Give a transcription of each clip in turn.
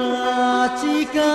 রাচিকা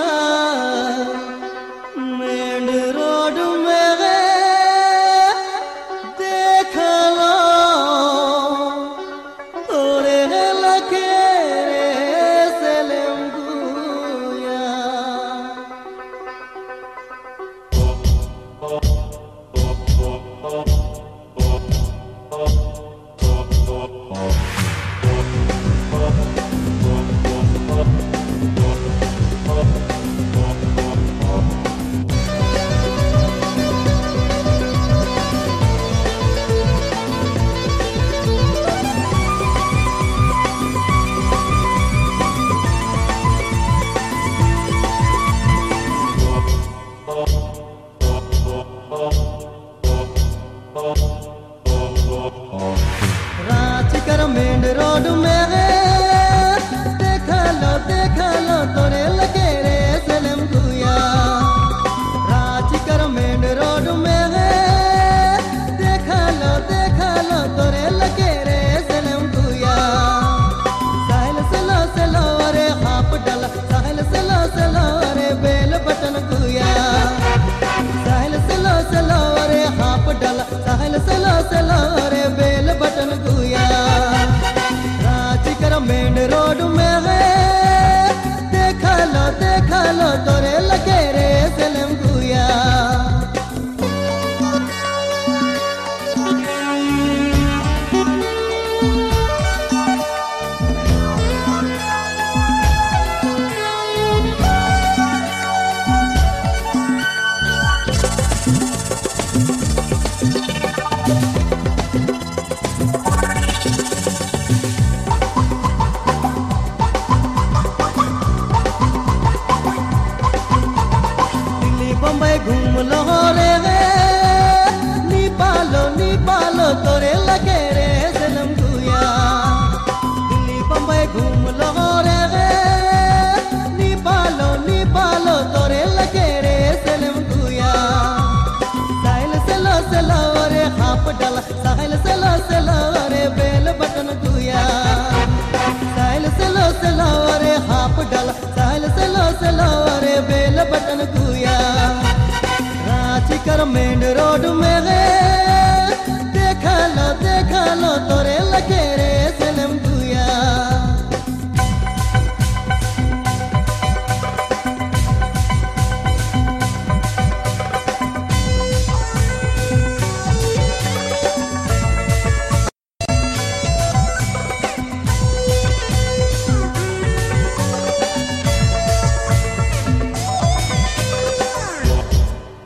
रांची कर main road में बम्बई घूम लो रे नी पालो नी पालो तोरे लगे रे सलम गुया दिल्ली, बम्बई घूम लो रे नी पालो नी पालो तोरे लगे रे सलम गुया साहिल सलो सलो रे हाफ़ डला साहिल सलो सलो रे बेल बटन गुया साहिल सलो रे हाफ़ मेन रोड में है देखा लो देखा लो तोरे लगे रे सलम गुया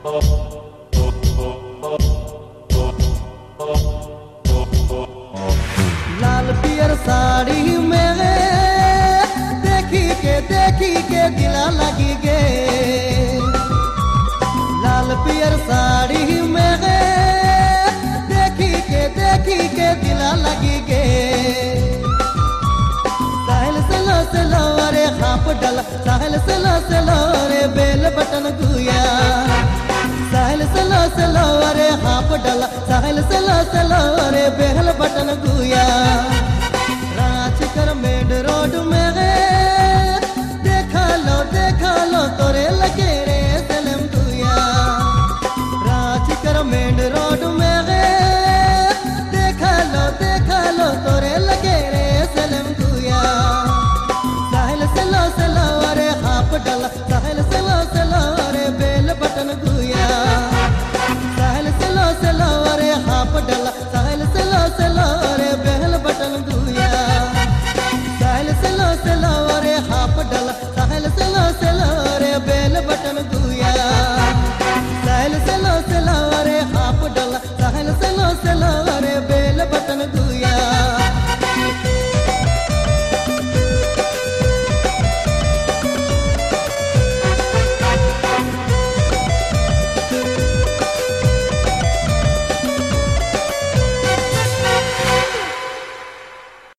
लाल साहिल सलो सलो रे बेल बटन गुया। साहिल सलो सलो रे हाफ़ डल, साहिल सलो सलो रे बेल बटन गुया।